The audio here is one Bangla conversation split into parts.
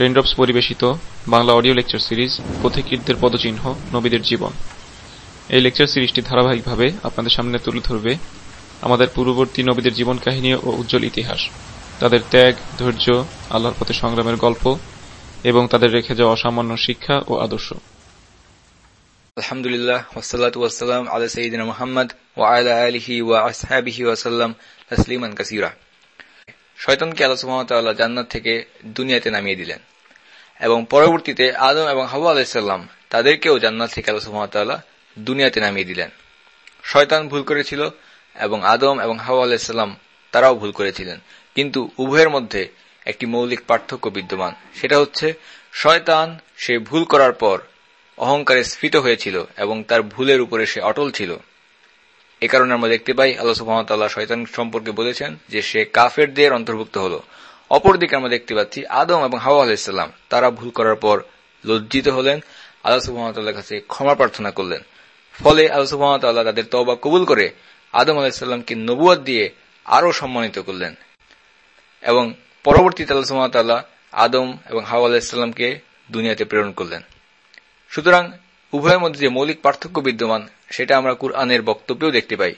রেনড্রপস পরিবেশিত বাংলা অডিও লেকচার সিরিজ পথিকৃতদের পদচিহ্ন, নবীদের জীবন। এই লেকচার সিরিজটি ধারাবাহিকভাবে আপনাদের সামনে তুলে ধরবে আমাদের পূর্ববর্তী নবীদের জীবন কাহিনী ও উজ্জ্বল ইতিহাস, তাদের ত্যাগ, ধৈর্য, আল্লাহর পথে সংগ্রামের গল্প এবং তাদের রেখে যাওয়া অসামান্য শিক্ষা ও আদর্শ। আলহামদুলিল্লাহ আলিহি ওয়া আসহাবিহি ওয়া সাল্লাম তাসলিমান কাসীরা। শয়তানকে আল্লাহ তাআলা জান্নাত থেকে দুনিয়াতে নামিয়ে দিলেন। এবং পরবর্তীতে আদম এবং হাওয়া আলাইহিস সালাম তাদেরকেও জান্নাত থেকে আল্লাহ তাআলা দুনিয়াতে নামিয়ে দিলেন। শয়তান ভুল করেছিল এবং আদম এবং হাওয়া আলাইহিস সালাম তারাও ভুল করেছিলেন। কিন্তু উভয়ের মধ্যে একটি মৌলিক পার্থক্য বিদ্যমান, সেটা হচ্ছে শয়তান সে ভুল করার পর অহংকারে স্ফীত হয়েছিল এবং তার ভুলের উপরে সে অটল ছিল। এ কারণে আমরা দেখতে পাই আল্লাহ সুহামতাল্লাহ শয়তান সম্পর্কে বলেছেন যে সে কাফেরদের অন্তর্ভুক্ত হল। অপরদিকে আমরা দেখতে পাচ্ছি আদম এবং হাওয়া আলাইসাল্লাম তারা ভুল করার পর লজ্জিত হলেন, আল্লাহ সুহামতাল্লাহ কাছে ক্ষমা প্রার্থনা করলেন। ফলে আল্লাহ সুহামতাল্লাহ তাদের তবা কবুল করে আদম আলাহিসাল্লামকে নবুয়াদ দিয়ে আরও সম্মানিত করলেন। এবং পরবর্তীতে আল্লাহ সুহামতাল্লাহ আদম এবং হাওয়া আলাহিসাল্লামকে দুনিয়াতে প্রেরণ করলেন। সুতরাং উভয়ের মধ্যে যে মৌলিক পার্থক্য বিদ্যমান, সেটা আমরা কুরআনের বক্তব্যেও দেখতে পাই।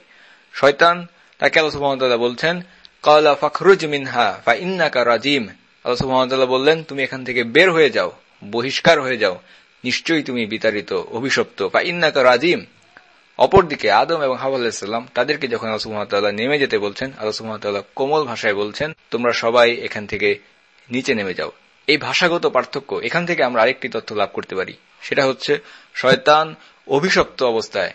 শয়তান তাকে আল্লাহ বলছেন, কালা ফখরুজ মিনহা ফা ইন্নাকা রাজিম। আল্লাহ বললেন, তুমি এখান থেকে বের হয়ে যাও, বহিষ্কার হয়ে যাও। নিশ্চয়ই তুমি বিতাড়িত, অভিশপ্ত। ফা ইন্নাকা রাজিম। অপরদিকে আদম এবং হাওয়া তাদেরকে যখন আল্লাহ নেমে যেতে বলছেন, আল্লাহ কোমল ভাষায় বলছেন, তোমরা সবাই এখান থেকে নিচে নেমে যাও। এই ভাষাগত পার্থক্য, এখান থেকে আমরা আরেকটি তথ্য লাভ করতে পারি। সেটা হচ্ছে শয়তান অভিশপ্ত অবস্থায়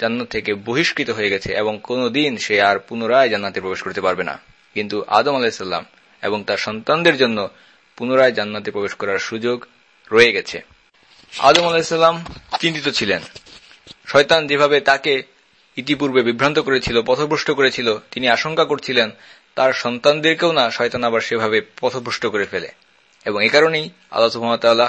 জান্নাত থেকে বহিষ্কৃত হয়ে গেছে এবং কোনোদিন সে আর পুনরায় জান্নাতে প্রবেশ করতে পারবে না। কিন্তু আদম আলাহিসাল্লাম এবং তার সন্তানদের জন্য পুনরায় জান্নাতে প্রবেশ করার সুযোগ রয়ে গেছে। আদম আলাহিসাল্লাম চিন্তিত ছিলেন। শয়তান যেভাবে তাকে ইতিপূর্বে বিভ্রান্ত করেছিল, পথভ্রষ্ট করেছিল, তিনি আশঙ্কা করছিলেন, তার সন্তানদেরকেও না শয়তান আবার সেভাবে পথভ্রষ্ট করে ফেলে। এবং এ কারণেই আল্লাহ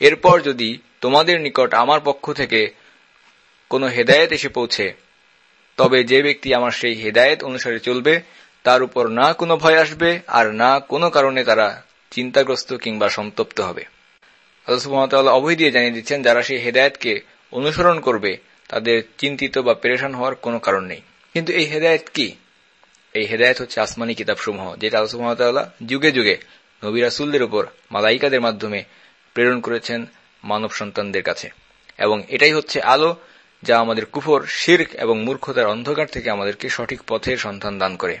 এরপর যদি তোমাদের নিকট আমার পক্ষ থেকে কোনো হেদায়েত এসে পৌঁছে, তবে যে ব্যক্তি আমার সেই হেদায়েত অনুসারে চলবে, তার উপর না কোনো ভয় আসবে আর না কোনো কারণে তারা চিন্তাগ্রস্ত কিংবা সন্তপ্ত হবে। অভয় দিয়ে জানিয়ে দিচ্ছেন, যারা সেই হেদায়েতকে অনুসরণ করবে, তাদের চিন্তিত বা পেরেশান হওয়ার কোনো কারণ নেই। কিন্তু এই হেদায়েত কি? এই হেদায়েত হচ্ছে আসমানি কিতাবসমূহ, যেটা আল্লাহ যুগে যুগে নবী রাসুলদের উপর, মালাইকাদের মাধ্যমে প্রেরণ করেছেন মানব সন্তানদের কাছে। এবং এটাই হচ্ছে আলো যা আমাদের কুফর, শির্ক এবং মূর্খতার অন্ধকার থেকে আমাদেরকে সঠিক পথে সন্ধান দান করে।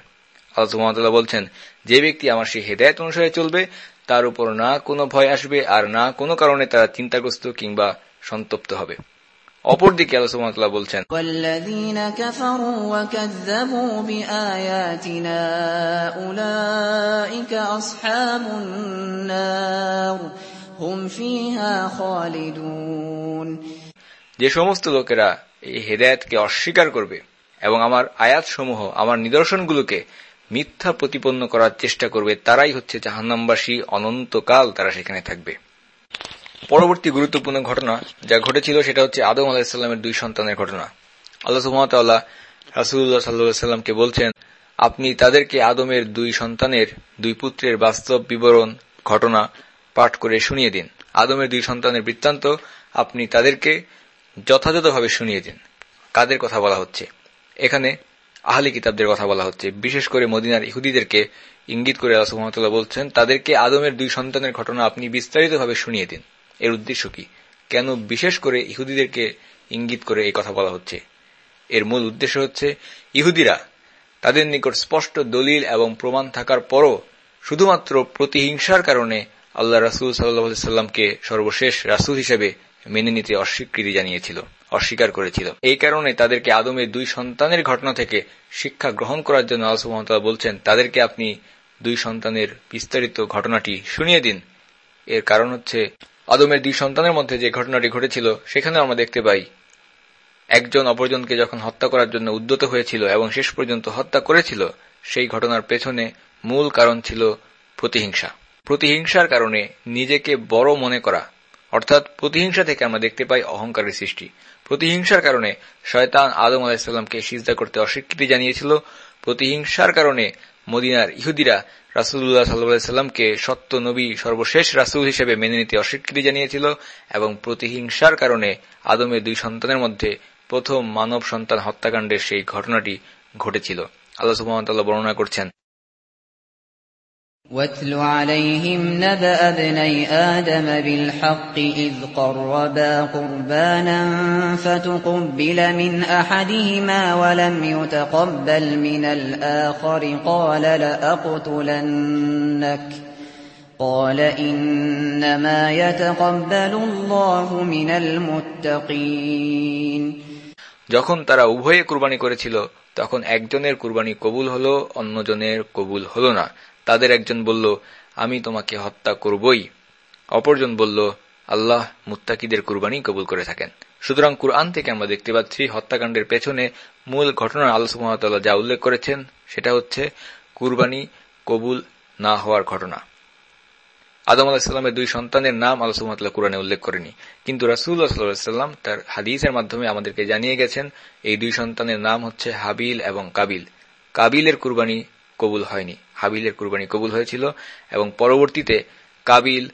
আলোচনা বলছেন, যে ব্যক্তি আমার সেই হেদায়ত অনুসারে চলবে, তার উপর না কোনো ভয় আসবে আর না কোনো কারণে তারা চিন্তাগ্রস্ত কিংবা সন্তপ্ত হবে। অপরদিকে আলোচনা বলছেন উলাইকা যে সমস্ত লোকেরা এই হেদায়তকে অস্বীকার করবে এবং আমার আয়াতসমূহ, আমার নিদর্শনগুলোকে মিথ্যা প্রতিপন্ন করার চেষ্টা করবে, তারাই হচ্ছে জাহান্নামবাসী, অনন্তকাল তারা সেখানে থাকবে। পরবর্তী গুরুত্বপূর্ণ ঘটনা যা ঘটেছিল সেটা হচ্ছে আদম আলাহিসাল্লামের দুই সন্তানের ঘটনা। আল্লাহ রাসুল্লাহ সাল্লাহামকে বলছেন, আপনি তাদেরকে আদমের দুই সন্তানের, দুই পুত্রের বাস্তব বিবরণ, ঘটনা পাঠ করে শুনিয়ে দিন। আদমের দুই সন্তানের বৃত্তান্ত আপনি তাদেরকে যথাযথভাবে শুনিয়ে দিন। কাদের কথা বলা হচ্ছে? এখানে আহলি কিতাবদের কথা বলা হচ্ছে। বিশেষ করে মদিনার ইহুদিদেরকে ইঙ্গিত করে আল্লাহ সুহামতাল্লাহ বলছেন, তাদেরকে আদমের দুই সন্তানের ঘটনা আপনি বিস্তারিতভাবে শুনিয়ে দিন। এর উদ্দেশ্য কি? কেন বিশেষ করে ইহুদিদেরকে ইঙ্গিত করে এই কথা বলা হচ্ছে? এর মূল উদ্দেশ্য হচ্ছে, ইহুদিরা তাদের নিকট স্পষ্ট দলিল এবং প্রমাণ থাকার পরও শুধুমাত্র প্রতিহিংসার কারণে আল্লাহ রাসুল সাল্লাহ সাল্লামকে সর্বশেষ রাসুল হিসেবে মেনে নিতে অস্বীকৃতি জানিয়েছিল, অস্বীকার করেছিল। এই কারণে তাদেরকে আদমের দুই সন্তানের ঘটনা থেকে শিক্ষা গ্রহণ করার জন্য আল্লাহ বলছেন, তাদেরকে আপনি দুই সন্তানের বিস্তারিত ঘটনাটি শুনিয়ে দিন। এর কারণ হচ্ছে, আদমের দুই সন্তানের মধ্যে যে ঘটনাটি ঘটেছিল সেখানে আমরা দেখতে পাই, একজন অপরজনকে যখন হত্যা করার জন্য উদ্যত হয়েছিল এবং শেষ পর্যন্ত হত্যা করেছিল, সেই ঘটনার পেছনে মূল কারণ ছিল প্রতিহিংসা। প্রতিহিংসার কারণে নিজেকে বড় মনে করা, অর্থাৎ প্রতিহিংসা থেকে আমরা দেখতে পাই অহংকারের সৃষ্টি। প্রতিহিংসার কারণে শয়তান আদম আলাহিসাল্লামকে সিজদা করতে অস্বীকৃতি জানিয়েছিল। প্রতিহিংসার কারণে মদিনার ইহুদিরা রাসুল্লাহ সাল্লাহামকে সত্য নবী, সর্বশেষ রাসুল হিসেবে মেনে নিতে অস্বীকৃতি জানিয়েছিল এবং প্রতিহিংসার কারণে আদমের দুই সন্তানের মধ্যে প্রথম মানব সন্তান হত্যাকাণ্ডের সেই ঘটনাটি ঘটেছিল। আল্লাহ সুহামতাল্লাহ বর্ণনা করছেন واتل عليهم نبأ ابني آدم بالحق إذ قربا قربانا فتقبل من أحدهما ولم يتقبل من الآخر قال لأقتلنك قال إنما يتقبل الله من المتقين যখন তারা উভয়ে কুরবানি করেছিল তখন একজনের কুরবানি কবুল হলো অন্যজনের কবুল হলো না তাদের একজন বলল, আমি তোমাকে হত্যা করবই। অপরজন বলল, আল্লাহ মুত্তাকিদের কুরবানি কবুল করে থাকেন। সুতরাং কুরআন থেকে আমরা দেখতে পাচ্ছি, হত্যাকাণ্ডের পেছনে মূল ঘটনার আলোচনা যা উল্লেখ করেছেন, সেটা হচ্ছে কুরবানি কবুল না হওয়ার ঘটনা। আদম আলাহিসাল্লামের দুই সন্তানের নাম আলোচনা কোরআনে উল্লেখ করেনি। কিন্তু রাসুল্লাহ সাল্লাম তার হাদিসের মাধ্যমে আমাদেরকে জানিয়ে গেছেন, এই দুই সন্তানের নাম হচ্ছে হাবিল এবং কাবিল। কাবিলের কুরবানি কবুল হয়নি। হাবিলের কুরবানি কবুল হয়েছিল এবং পরবর্তীতে কাবিল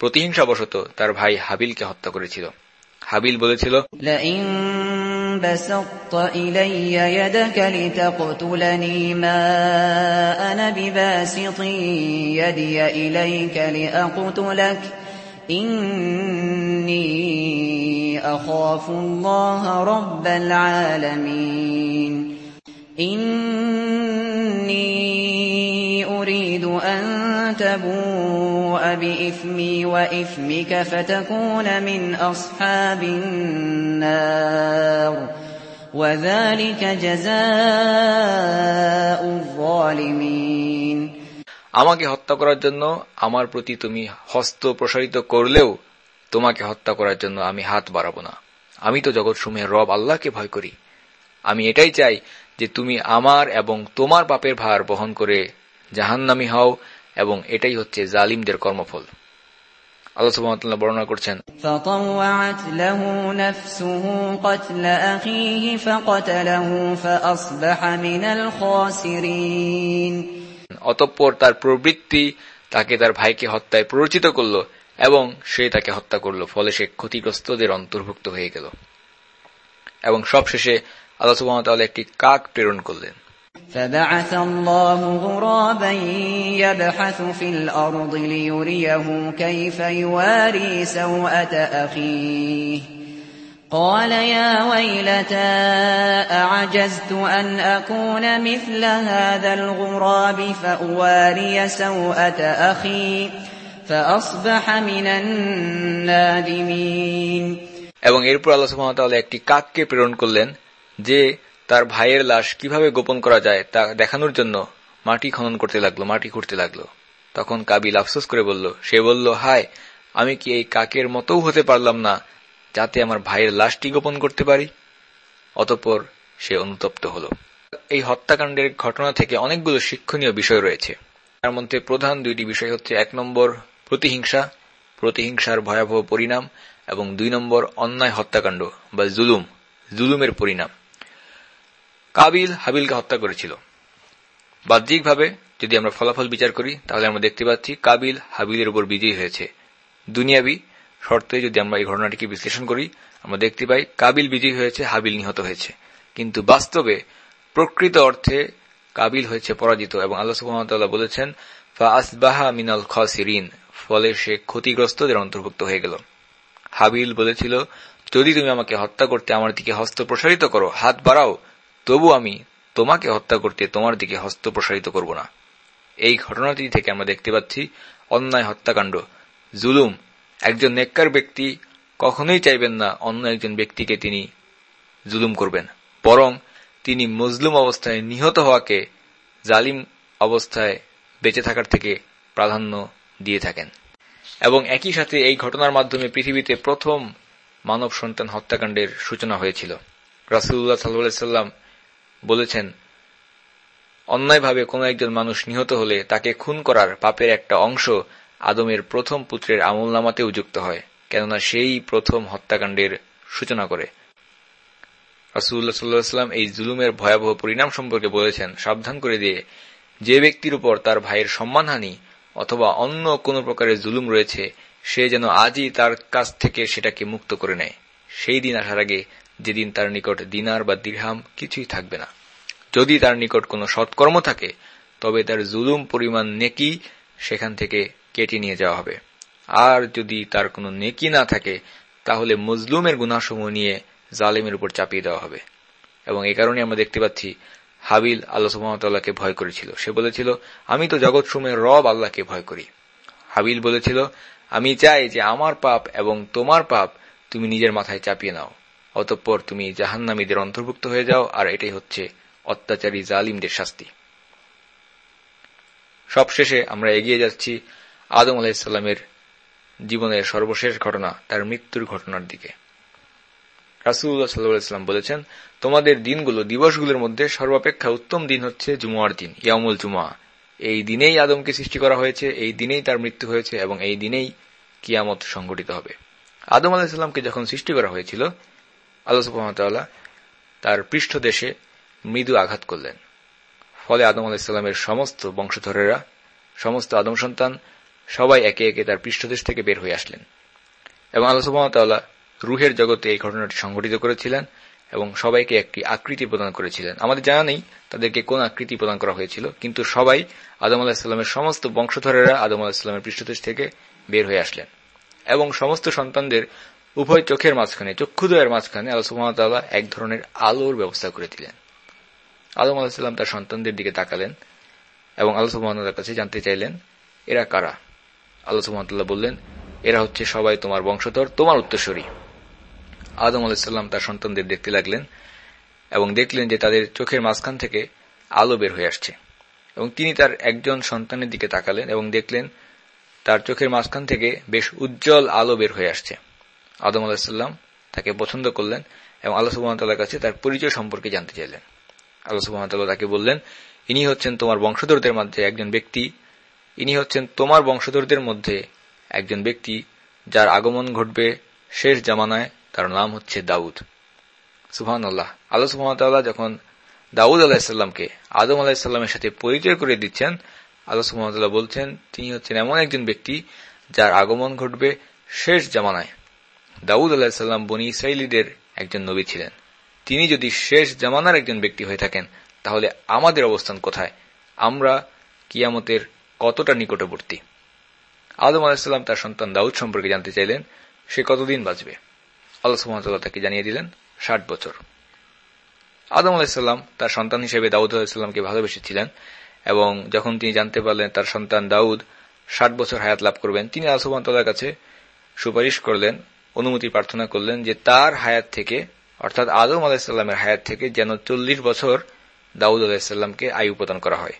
প্রতিহিংসাবশত তার ভাই হাবিলকে হত্যা করেছিল হাবিল বলেছিল لئن بسطت إلي يدك لتقتلني ما أنا بباسط يدي إليك لأقتلك إني أخاف الله رب العالمين إني أريد أن تبوء بإثمي وإثمك فتكون من أصحاب النار وذلك جزاء الظالمين আমাকে হত্যা করার জন্য আমার প্রতি তুমি হস্ত প্রসারিত করলেও তোমাকে হত্যা করার জন্য আমি হাত বাড়াবো না আমি তো জগৎ সমূহের রব আল্লাহকে ভয় করি আমি এটাই চাই যে তুমি আমার এবং তোমার পাপের ভার বহন করে জাহান্নামি হও এবং এটাই হচ্ছে জালিমদের কর্মফল আল্লাহ সুবহানাহু বর্ণনা করছেন فطوعت له نفسه قتل أخيه فقتله فأصبح من الخاسرين অতঃপর তার প্রবৃত্তি তাকে তার ভাইকে হত্যায় প্ররোচিত করল এবং সে তাকে হত্যা করল ফলে সে ক্ষতিগ্রস্তদের অন্তর্ভুক্ত হয়ে গেল এবং সবশেষে আল্লাহ সুবহানাহু একটি কাক প্রেরণ করলেন فبعث الله غرابا يبحث في الأرض ليريه كيف يواري سوءة أخيه قال يا ويلتى أعجزت أن أكون مثل هذا الغراب فأواري سوءة أخي فأصبح من النادمين এবং এরপর আল্লাহ সুবহানাহু একটি কাককে প্রেরণ করলেন যে তার ভাইয়ের লাশ কীভাবে গোপন করা যায় তা দেখানোর জন্য মাটি খনন করতে লাগল, মাটি খুঁড়তে লাগল। তখন কাবিল আফসোস করে বলল, সে বলল, হায়, আমি কি এই কাকের মতও হতে পারলাম না যাতে আমার ভাইয়ের লাশটি গোপন করতে পারি? অতঃপর সে অনুতপ্ত হল। এই হত্যাকাণ্ডের ঘটনা থেকে অনেকগুলো শিক্ষণীয় বিষয় রয়েছে। তার মধ্যে প্রধান দুইটি বিষয় হচ্ছে, এক নম্বর প্রতিহিংসা, প্রতিহিংসার ভয়াবহ পরিণাম, এবং দুই নম্বর অন্যায় হত্যাকাণ্ড, বা জুলুম, জুলুমের পরিণাম। কাবিল হাবিলকে হত্যা করেছিল। বাহ্যিকভাবে যদি আমরা ফলাফল বিচার করি, তাহলে আমরা দেখতে পাচ্ছি কাবিল হাবিলের উপর বিজয়ী হয়েছে। দুনিয়াবি শর্তে যদি আমরা এই ঘটনাটিকে বিশ্লেষণ করি, আমরা দেখতে পাই কাবিল বিজয়ী হয়েছে, হাবিল নিহত হয়েছে। কিন্তু বাস্তবে প্রকৃত অর্থে কাবিল হয়েছে পরাজিত এবং আল্লাহ সুহামতাল্লাহ বলেছেন ফা আসবাহা মিনাল খসিরিন ফলে সে ক্ষতিগ্রস্তদের অন্তর্ভুক্ত হয়ে গেল। হাবিল বলেছিল, যদি তুমি আমাকে হত্যা করতে আমার দিকে হস্ত প্রসারিত করো, হাত বাড়াও তবু আমি তোমাকে হত্যা করতে তোমার দিকে হস্ত প্রসারিত করব না। এই ঘটনাটি থেকে আমরা দেখতে পাচ্ছি, অন্যায় হত্যাকাণ্ড, জুলুম। একজন নেককার ব্যক্তি কখনোই চাইবেন না অন্য একজন ব্যক্তিকে তিনি জুলুম করবেন। বরং তিনি মজলুম অবস্থায় নিহত হওয়াকে জালিম অবস্থায় বেঁচে থাকার থেকে প্রাধান্য দিয়ে থাকেন। এবং একই সাথে এই ঘটনার মাধ্যমে পৃথিবীতে প্রথম মানব সন্তান হত্যাকাণ্ডের সূচনা হয়েছিল। রাসুল্লাহ সাল্লাম বলেছেন, অন্যায়ভাবে কোন একজন মানুষ নিহত হলে তাকে খুন করার পাপের একটা অংশ আদমের প্রথম পুত্রের আমল নামাতেও যুক্ত হয়, কেননা সেই প্রথম হত্যাকাণ্ডের সূচনা করে। রাসুল্লাহ সাল্লাহাম এই জুলুমের ভয়াবহ পরিণাম সম্পর্কে বলেছেন, সাবধান করে দিয়ে যে ব্যক্তির উপর তার ভাইয়ের সম্মানহানি অথবা অন্য কোন প্রকারের জুলুম রয়েছে, সে যেন আজই তার কাছ থেকে সেটাকে মুক্ত করে নেয়। সেই দিন আসার আগে যেদিন তার নিকট দিনার বা দীর্হাম কিছুই থাকবে না। যদি তার নিকট কোনো সৎকর্ম থাকে, তবে তার জুলুম পরিমাণ নেকি সেখান থেকে কেটে নিয়ে যাওয়া হবে। আর যদি তার কোনো নেকি না থাকে, তাহলে মজলুমের গুনাসমূহ নিয়ে জালেমের উপর চাপিয়ে দেওয়া হবে। এবং এই কারণে আমরা দেখতে পাচ্ছি, হাবিল আল্লাহ সুহামতাল্লাহকে ভয় করেছিল। সে বলেছিল, আমি তো জগৎ সুমের রব, আল্লাহকে ভয় করি। হাবিল বলেছিল, আমি চাই যে আমার পাপ এবং তোমার পাপ তুমি নিজের মাথায় চাপিয়ে নাও। অতঃপর তুমি জাহান্নামীদের অন্তর্ভুক্ত হয়ে যাও, আর এটাই হচ্ছে অত্যাচারী জালিমদের শাস্তি। সবশেষে আমরা এগিয়ে যাচ্ছি আদম আলাহিসাল্লামের জীবনের সর্বশেষ ঘটনা, তার মৃত্যুর ঘটনার দিকে। রাসুল্লাহ সাল্লাম বলেছেন, তোমাদের দিনগুলো দিবসগুলোর মধ্যে সর্বাপেক্ষা উত্তম দিন হচ্ছে জুমার দিন ইয়ামুল জুমা। এই দিনেই আদমকে সৃষ্টি করা হয়েছে, এই দিনেই তার মৃত্যু হয়েছে এবং এই দিনেই কিয়ামত সংঘটিত হবে। আদম আলাহিসাল্লামকে যখন সৃষ্টি করা হয়েছিল আল্লাহ সুহামতাল্লাহ তার পৃষ্ঠদেশে মৃদু আঘাত করলেন। ফলে আদম আলাহিসাল্লামের সমস্ত বংশধরেরা, সমস্ত আদম সন্তান সবাই একে একে তার পৃষ্ঠদেশ থেকে বের হয়ে আসলেন। এবং আল্লাহ সুহামতাল্লাহ রুহের জগতে এই ঘটনাটি সংঘটিত করেছিলেন এবং সবাইকে একটি আকৃতি প্রদান করেছিলেন। আমাদের জানা নেই তাদেরকে কোন আকৃতি প্রদান করা হয়েছিল, কিন্তু সবাই আদম আলাহিসাল্লামের সমস্ত বংশধরেরা আদম আলাহিসাল্লামের পৃষ্ঠদেশ থেকে বের হয়ে আসলেন। এবং সমস্ত সন্তানদের উভয় চোখের মাঝখানে চক্ষুদয়ের মাঝখানে আল্লাহ এক ধরনের আলোর ব্যবস্থা করে দিলেন। আদম আলাহিসাল্লাম তার সন্তানদের দিকে তাকালেন এবং আল্লাহ কাছে জানতে চাইলেন, এরা কারা? আল্লাহ বললেন, এরা হচ্ছে সবাই তোমার বংশধর, তোমার উত্তরস্বরী আদম আলাহিসাল্লাম তার সন্তানদের দেখতে লাগলেন এবং দেখলেন যে তাদের চোখের মাঝখান থেকে আলো বের হয়ে আসছে। এবং তিনি তার একজন সন্তানের দিকে তাকালেন এবং দেখলেন তার চোখের মাঝখান থেকে বেশ উজ্জ্বল আলো বের হয়ে আসছে। আদম আলাহিসাল্লাম তাকে পছন্দ করলেন এবং আল্লাহ সুবাহতাল্লাহর কাছে তার পরিচয় সম্পর্কে জানতে চাইলেন। আল্লাহ সুবাহতাল্লাহ তাকে বললেন, ইনি হচ্ছেন তোমার বংশধরদের মধ্যে একজন ব্যক্তি। ইনি হচ্ছেন তোমার বংশধরদের মধ্যে একজন ব্যক্তি যার আগমন ঘটবে শেষ জামানায়। তার নাম হচ্ছে দাউদ। সুহান আল্লাহ আল্লাহ সুহামতাল্লাহ যখন দাউদ আলাহিসাল্লামকে আদম আলাহিসাল্লামের সাথে পরিচয় করে দিচ্ছেন, আল্লাহ সুহামতাল্লাহ বলছেন, তিনি হচ্ছেন এমন একজন ব্যক্তি যার আগমন ঘটবে শেষ জামানায়। দাউদ আলাহিসাল্লাম বনি ইসরায়েলিদের একজন নবী ছিলেন। তিনি যদি শেষ জামানার একজন ব্যক্তি হয়ে থাকেন, তাহলে আমাদের অবস্থান কোথায়? আমরা কিয়ামতের কতটা নিকটবর্তী? আদম আলাহিসাল্লাম তার সন্তান দাউদ সম্পর্কে জানতে চাইলেন, সে কতদিন বাঁচবে? আল্লাহ তাকে জানিয়ে দিলেন, ষাট বছর। আদম আলাহিসাল্লাম তার সন্তান হিসেবে দাউদ আলাহিসাল্লামকে ভালোবেসেছিলেন এবং যখন তিনি জানতে পারলেন তার সন্তান দাউদ ষাট বছর হায়াত লাভ করবেন, তিনি সুহামতাল্লাহর কাছে সুপারিশ করলেন অনুমতি প্রার্থনা করলেন যে তার হায়াত থেকে, অর্থাৎ আদম আলাহিসাল্লামের হায়াত থেকে যেন চল্লিশ বছর দাউদ আলাহিসাল্লামকে আয়ু প্রদান করা হয়।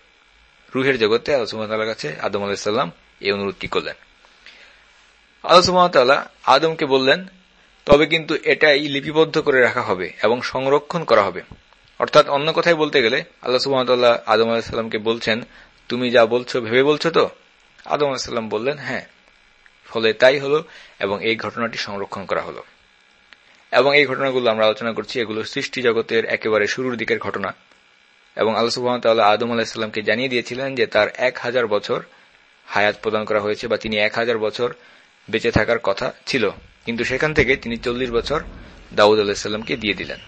রুহের জগতে আল্লাহ সুহামতাল্লাহর কাছে আদম আলাহিসাল্লাম এই অনুরোধটি করলেন। আল্লাহ সুহামতাল্লাহ আদমকে বললেন, তবে কিন্তু এটাই লিপিবদ্ধ করে রাখা হবে এবং সংরক্ষণ করা হবে। অর্থাৎ অন্য কথায় বলতে গেলে, আল্লাহ সুহামতাল্লাহ আদম আলাহিসাল্লামকে বলছেন, তুমি যা বলছো ভেবে বলছো তো? আদম আলাহিসাল্লাম বললেন হ্যাঁ। ফলে তাই হলো এবং এই ঘটনাটি সংরক্ষণ করা হলো। এবং এই ঘটনাগুলো আমরা আলোচনা করছি, এগুলো সৃষ্টি জগতের একেবারে শুরুর দিকের ঘটনা। এবং আল্লাহ সুহামতাল্লাহ আদম আলাহিসাল্লামকে জানিয়ে দিয়েছিলেন যে তার এক হাজার বছর হায়াত প্রদান করা হয়েছে বা তিনি এক হাজার বছর বেঁচে থাকার কথা ছিল। কিন্তু সেখান থেকে তিনি চল্লিশ বছর দাউদ আলাহিসাল্লামকে দিয়ে দিলেন।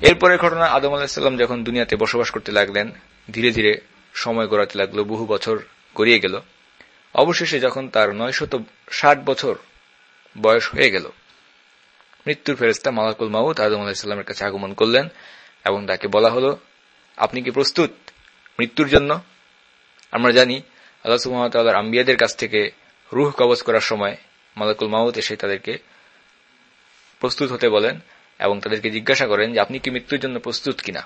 এরপরের ঘটনা, আদম আলাহিসাল্লাম যখন দুনিয়াতে বসবাস করতে লাগলেন, ধীরে ধীরে সময় গড়াতে লাগল, বহু বছর গড়িয়ে গেল। অবশেষে যখন তার নয়শত ষাট বছর বয়স হয়ে গেল, মৃত্যুর ফেরেস্তা মালাকুল মাউদ আদম আলাহিসাল্লামের কাছে আগমন করলেন এবং তাকে বলা হল, আপনি কি প্রস্তুত মৃত্যুর জন্য? আমরা জানি আল্লাহ সুহামতাল্লাহর আম্বিয়াদের কাছ থেকে রুহ কবচ করার সময় মালাকুল মাউত এসে তাদেরকে প্রস্তুত হতে বলেন এবং তাদেরকে জিজ্ঞাসা করেন যে, আপনি কি মৃত্যুর জন্য প্রস্তুত কিনা?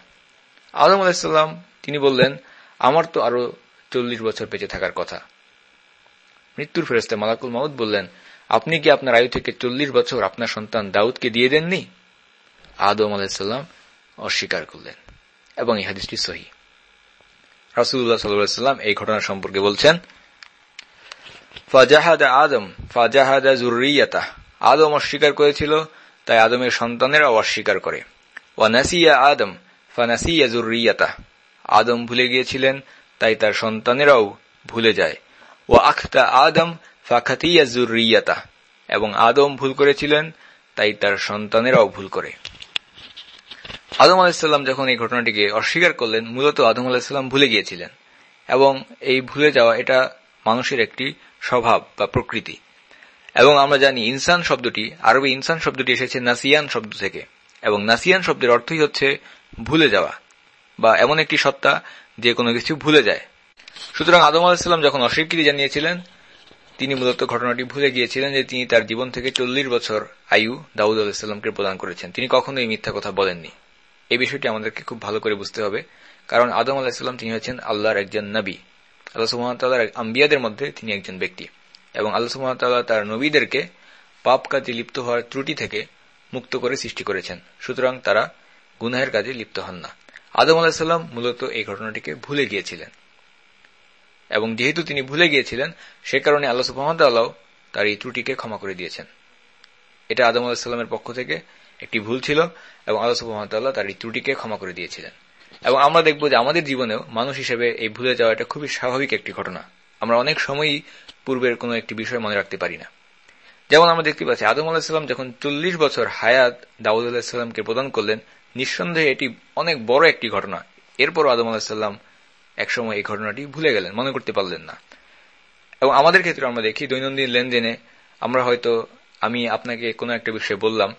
আদম আলাহিসাল্লাম তিনি বললেন, আমার তো আরও চল্লিশ বছর বেঁচে থাকার কথা। মৃত্যুর ফেরস্তে মালাকুল মাউদ বললেন, আপনি কি আপনার আয়ু থেকে চল্লিশ বছর আপনার সন্তান দাউদকে দিয়ে দেননি? আদম আলাহিসাল্লাম অস্বীকার করলেন, এবং এই হাদিসটি সহি। রাসুল্লাহ সাল্লাম এই ঘটনা সম্পর্কে বলছেন, ফাজাহাদা আদম, ফাজাহাদা জুরিয়াতা আদম অস্বীকার করেছিল, তাই আদমের সন্তানেরা অস্বীকার করে। ওয়ানাসিয়া আদম ফানাসিয়া জুরিয়াতা আদম ভুলে গিয়েছিলেন, তাই তার সন্তানেরাও ভুলে যায়। ও আখতা আদম ফাখাতিয়া জুরিয়াতা এবং আদম ভুল করেছিলেন, তাই তার সন্তানেরাও ভুল করে। আদম আলাহিসাল্লাম যখন এই ঘটনাটিকে অস্বীকার করলেন, মূলত আদম আলাহিসাল্লাম ভুলে গিয়েছিলেন। এবং এই ভুলে যাওয়া, এটা মানুষের একটি স্বভাব বা প্রকৃতি। এবং আমরা জানি ইনসান শব্দটি, আরবি ইনসান শব্দটি এসেছে নাসিয়ান শব্দ থেকে। এবং নাসিয়ান শব্দের অর্থই হচ্ছে ভুলে যাওয়া বা এমন একটি সত্তা যে কোনো কিছু ভুলে যায়। সুতরাং আদম আলাহিসাল্লাম যখন অস্বীকৃতি জানিয়েছিলেন, তিনি মূলত ঘটনাটি ভুলে গিয়েছিলেন যে তিনি তার জীবন থেকে চল্লিশ বছর আয়ু দাউদ আলাহিসাল্লামকে প্রদান করেছেন। তিনি কখনোই মিথ্যা কথা বলেননি। এই বিষয়টি আমাদেরকে খুব ভালো করে বুঝতে হবে। কারণ আদম আলাহিসাল্লাম তিনি হচ্ছেন আল্লাহর একজন নবী। আল্লাহ আম্বিয়াদের মধ্যে তিনি একজন ব্যক্তি। এবং আল্লাহ সুহামতাল্লাহ তার নবীদেরকে পাপ কাজে লিপ্ত হওয়ার ত্রুটি থেকে মুক্ত করে সৃষ্টি করেছেন। সুতরাং তারা গুনাহের কাজে লিপ্ত হন না। আদম আলাহিসাল্লাম মূলত এই ঘটনাটিকে ভুলে গিয়েছিলেন। এবং যেহেতু তিনি ভুলে গিয়েছিলেন, সে কারণে আল্লাহ সুহামতাল্লাহ তার এই ত্রুটিকে ক্ষমা করে দিয়েছেন। এটা আদম আলাহিসাল্লামের পক্ষ থেকে একটি ভুল ছিল এবং আল্লাহ সুহামতাল্লাহ তার এই ত্রুটিকে ক্ষমা করে দিয়েছিলেন। এবং আমরা দেখব যে আমাদের জীবনেও মানুষ হিসেবে এই ভুলে যাওয়া এটা খুবই স্বাভাবিক একটি ঘটনা। আমরা অনেক সময়ই পূর্বের কোনো একটি বিষয় মনে রাখতে পারি না। যেমন আমরা দেখতে পাচ্ছি, আদম আলাহিসাল্লাম যখন চল্লিশ বছর হায়াত দাউদ আলাহিসাল্লামকে প্রদান করলেন, নিঃসন্দেহে এটি অনেক বড় একটি ঘটনা। এরপর আদম আলাহিসাল্লাম একসময় এই ঘটনাটি ভুলে গেলেন, মনে করতে পারলেন না। এবং আমাদের ক্ষেত্রে আমরা দেখি, দৈনন্দিন লেনদেনে আমরা হয়তো, আমি আপনাকে কোনো একটা বিষয়ে বললাম,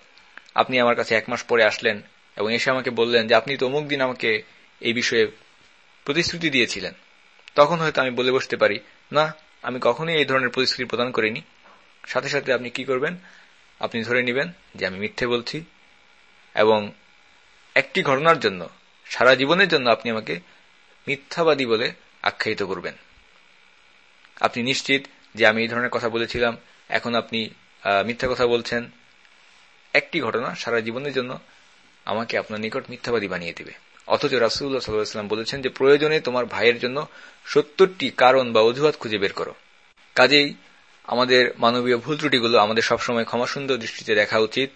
আপনি আমার কাছে এক মাস পরে আসলেন এবং এসে আমাকে বললেন যে, আপনি তো অমুক দিন আমাকে এই বিষয়ে প্রতিশ্রুতি দিয়েছিলেন। তখন হয়তো আমি বলে বসতে পারি, না, আমি কখনোই এই ধরনের প্রতিশ্রুতি প্রদান করিনি। সাথে সাথে আপনি কি করবেন? আপনি ধরে নেবেন যে, আমি মিথ্যে বলছি এবং একটি ঘটনার জন্য, সারা জীবনের জন্য আপনি আমাকে মিথ্যাবাদী বলে আখ্যায়িত করবেন। আপনি নিশ্চিত যে আমি এই ধরনের কথা বলেছিলাম, এখন আপনি মিথ্যা কথা বলছেন। একটি ঘটনা সারা জীবনের জন্য আমাকে আপনার নিকট মিথ্যাবাদী বানিয়ে দিবে। অথচ রাসুল্লাহ সাল্লাহাম বলেছেন যে, প্রয়োজনে তোমার ভাইয়ের জন্য সত্তরটি কারণ বা অজুহাত খুঁজে বের করো। কাজেই আমাদের মানবীয় ভুল ত্রুটিগুলো আমাদের সবসময় ক্ষমাসুন্দর দৃষ্টিতে দেখা উচিত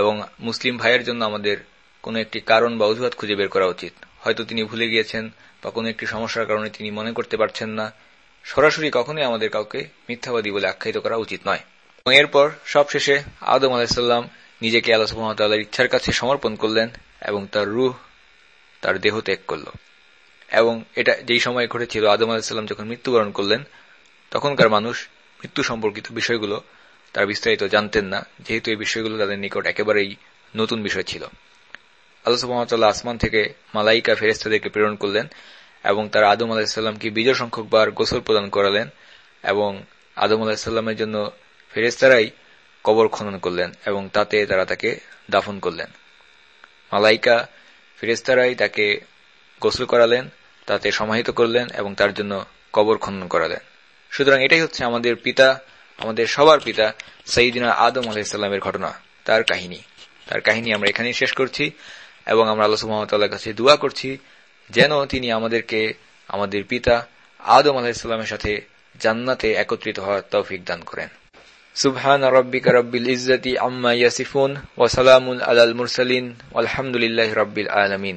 এবং মুসলিম ভাইয়ের জন্য আমাদের কোনো একটি কারণ বা অজুহাত খুঁজে বের করা উচিত। হয়তো তিনি ভুলে গিয়েছেন বা কোনো একটি সমস্যার কারণে তিনি মনে করতে পারছেন না, সরাসরি কখনোই আমাদের কাউকে মিথ্যাবাদী বলে আখ্যায়িত করা উচিত নয়। এবং এরপর সবশেষে আদম আলাহিসাল্লাম নিজেকে আল্লাহ সুহামতাল্লাহর ইচ্ছার কাছে সমর্পণ করলেন এবং তার রুহ তার দেহ ত্যাগ করল। এবং এটা যেই সময় ঘটেছিল, আদম আলাহিসাল্লাম যখন মৃত্যুবরণ করলেন, তখনকার মানুষ মৃত্যু সম্পর্কিত বিষয়গুলো তার বিস্তারিত জানতেন না, যেহেতু এই বিষয়গুলো তাদের নিকট একেবারেই নতুন বিষয় ছিল। আল্লাহ আসমান থেকে মালাইকা ফেরেস্তাদেরকে প্রেরণ করলেন এবং তার আদম আলাহিসাল্লামকে বিজয় সংখ্যক বার গোসল প্রদান করালেন এবং আদম আলাহিসাল্লামের জন্য ফেরেস্তারাই কবর খনন করলেন এবং তাতে তারা তাকে দাফন করলেন। মালাইকা ফেরেস্তারাই তাকে গোসল করালেন, তাতে সমাহিত করলেন এবং তার জন্য কবর খনন করালেন। সুতরাং এটাই হচ্ছে আমাদের পিতা, আমাদের সবার পিতা সঈদিনা আদম আলাহিসাল্লামের ঘটনা, তার কাহিনী। তার কাহিনী আমরা এখানেই শেষ করছি। এবং আমরা আল্লাহ সুহামতাল্লাহ কাছে দোয়া করছি যেন তিনি আমাদেরকে, আমাদের পিতা আদম আলাহিসাল্লামের সাথে জান্নাতে একত্রিত হওয়ার তৌফিক দান করেন। সুবহান রব্বিকা রব্বিল ইজ্জতি আম্মা ইয়াসিফুন ও সালামুন আলাল মুরসালিন আলহামদুলিল্লাহ রব্বিল আলামিন।